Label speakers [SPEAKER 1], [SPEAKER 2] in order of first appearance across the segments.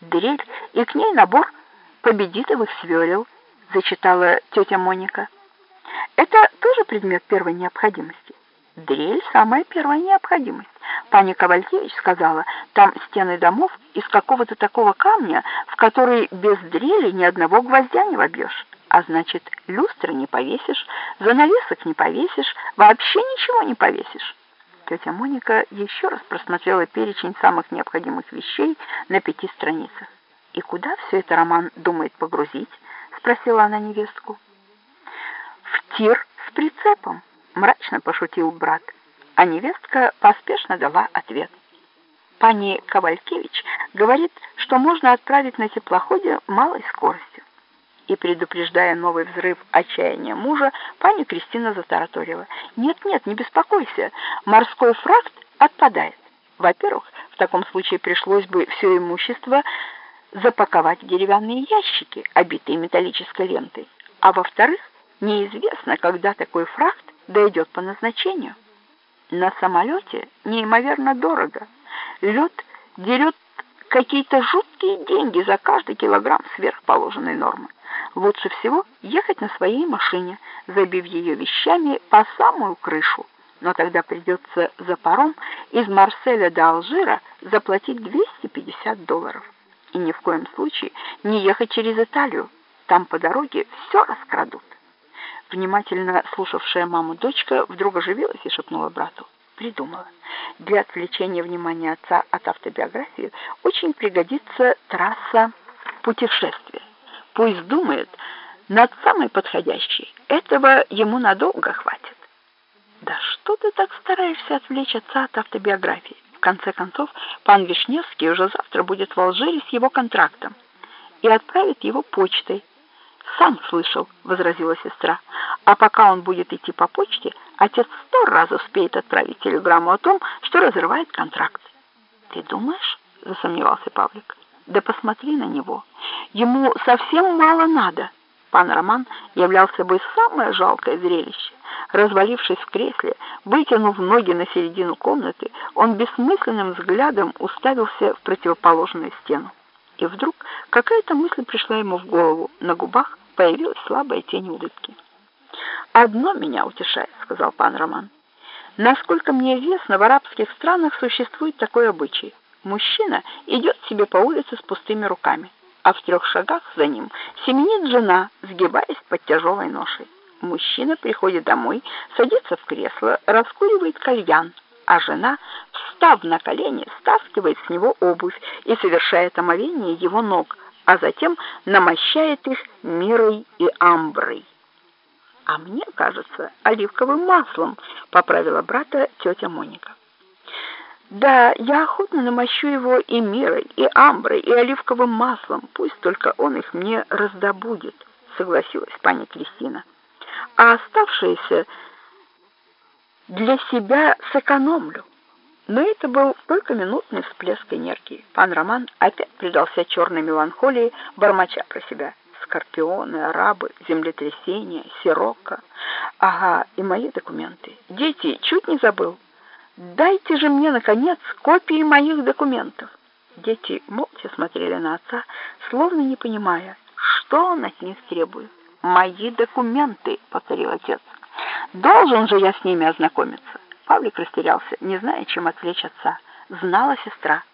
[SPEAKER 1] дрель и к ней набор победитовых сверел, зачитала тетя Моника. Это тоже предмет первой необходимости. Дрель — самая первая необходимость. Паня Ковалькевич сказала, там стены домов из какого-то такого камня, в который без дрели ни одного гвоздя не вобьешь. А значит, люстры не повесишь, занавесок не повесишь, вообще ничего не повесишь. Тетя Моника еще раз просмотрела перечень самых необходимых вещей на пяти страницах. «И куда все это Роман думает погрузить?» — спросила она невестку. «В тир с прицепом», — мрачно пошутил брат, а невестка поспешно дала ответ. Пани Ковалькевич говорит, что можно отправить на теплоходе малой скоростью. И, предупреждая новый взрыв отчаяния мужа, пани Кристина затараторила. «Нет-нет, не беспокойся, морской фракт отпадает. Во-первых, в таком случае пришлось бы все имущество запаковать в деревянные ящики, обитые металлической лентой. А во-вторых, неизвестно, когда такой фракт дойдет по назначению. На самолете неимоверно дорого. Лед дерет какие-то жуткие деньги за каждый килограмм сверхположенной нормы. Лучше всего ехать на своей машине, забив ее вещами по самую крышу. Но тогда придется за паром из Марселя до Алжира заплатить 250 долларов. И ни в коем случае не ехать через Италию. Там по дороге все раскрадут. Внимательно слушавшая маму дочка вдруг оживилась и шепнула брату. Придумала. Для отвлечения внимания отца от автобиографии очень пригодится трасса путешествия. Пусть думает над самой подходящей. Этого ему надолго хватит. Да что ты так стараешься отвлечь отца от автобиографии? В конце концов, пан Вишневский уже завтра будет в Алжире с его контрактом и отправит его почтой. Сам слышал, возразила сестра. А пока он будет идти по почте, отец сто раз успеет отправить телеграмму о том, что разрывает контракт. Ты думаешь? засомневался Павлик. Да посмотри на него. Ему совсем мало надо. Пан Роман являл собой самое жалкое зрелище. Развалившись в кресле, вытянув ноги на середину комнаты, он бессмысленным взглядом уставился в противоположную стену. И вдруг какая-то мысль пришла ему в голову. На губах появилась слабая тень улыбки. «Одно меня утешает», — сказал пан Роман. «Насколько мне известно, в арабских странах существует такой обычай — Мужчина идет себе по улице с пустыми руками, а в трех шагах за ним семенит жена, сгибаясь под тяжелой ношей. Мужчина приходит домой, садится в кресло, раскуривает кальян, а жена, встав на колени, стаскивает с него обувь и совершает омовение его ног, а затем намощает их мирой и амброй. «А мне кажется, оливковым маслом», — поправила брата тетя Моника. Да, я охотно намощу его и мирой, и амброй, и оливковым маслом, пусть только он их мне раздобудет, согласилась пани Кристина. А оставшиеся для себя сэкономлю. Но это был только минутный всплеск энергии. Пан Роман опять предался черной меланхолии, бормоча про себя. Скорпионы, арабы, землетрясения, сирокко. Ага, и мои документы. Дети, чуть не забыл. Дайте же мне, наконец, копии моих документов. Дети молча смотрели на отца, словно не понимая, что он от них требует. «Мои документы», — повторил отец. «Должен же я с ними ознакомиться». Павлик растерялся, не зная, чем отвлечь отца. Знала сестра.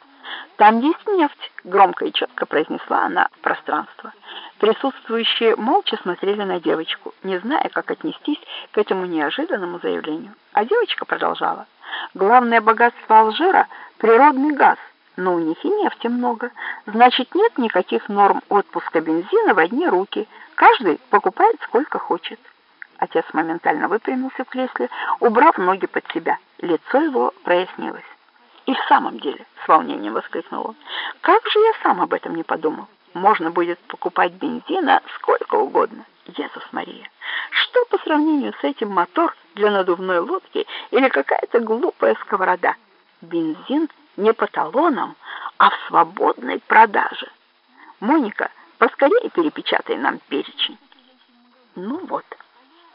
[SPEAKER 1] «Там есть нефть», — громко и четко произнесла она в пространство. Присутствующие молча смотрели на девочку, не зная, как отнестись к этому неожиданному заявлению. А девочка продолжала. Главное богатство Алжира — природный газ, но у них и нефти много. Значит, нет никаких норм отпуска бензина в одни руки. Каждый покупает сколько хочет. Отец моментально выпрямился в кресле, убрав ноги под себя. Лицо его прояснилось. «И в самом деле», — с волнением воскликнул он, — «как же я сам об этом не подумал? Можно будет покупать бензина сколько угодно. Иисус Мария, что по сравнению с этим мотор для надувной лодки или какая-то глупая сковорода? Бензин не по талонам, а в свободной продаже. Моника, поскорее перепечатай нам перечень. Ну вот,